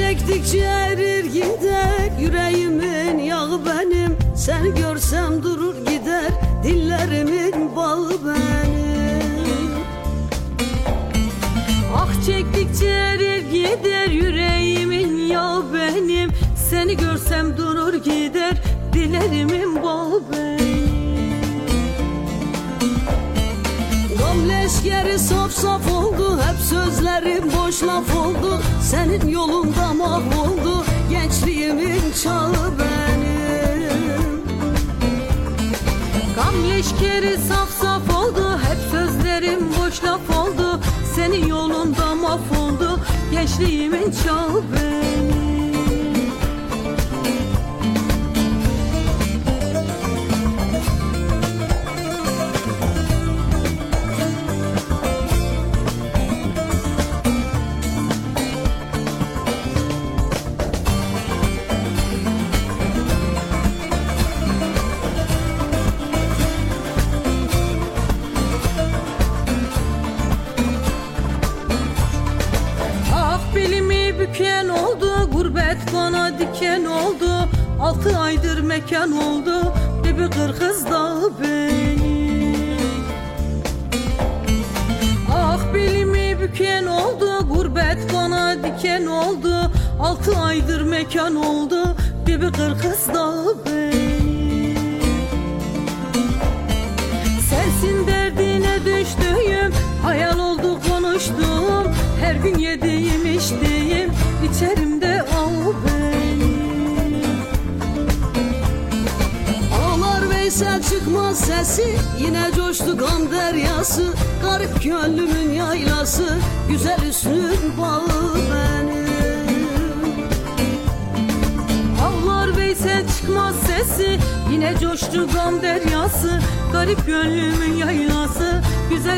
çektikçe erir gider. Yüreğimin yağı benim. Seni görsem durur gider. Dillerimin bağı benim. Ah çektikçe erir gider. Yüreğimin yağı benim. Seni görsem durur gider. Dilerimin bağı benim. Gam leşkeri saf saf oldu. Hep sözlerim boş laf oldu Senin yolunda mahvoldu Gençliğimin çağı benim. Gam leşkeri saf saf oldu Hep sözlerim boş laf oldu. Senin yolunda mahvoldu Gençliğimin çağı benim büken oldu Gurbet bana diken oldu. Altı aydır mekan oldu Dibi kırkız dağı benim Ah belimi büken oldu Gurbet bana diken oldu. Altı aydır mekan oldu Dibi kırkız dağı benim Sensin derdine düştüğüm Hayal oldu konuştuğum. Her gün yediğim içtiğim çıkmaz sesi Yine coştu gam deryası. Garip gönlümün yaylası Güzel üstün bağı benim. Ağlar Veysel çıkmaz sesi Yine coştu gam deryası. Garip gönlümün yaylası Güzel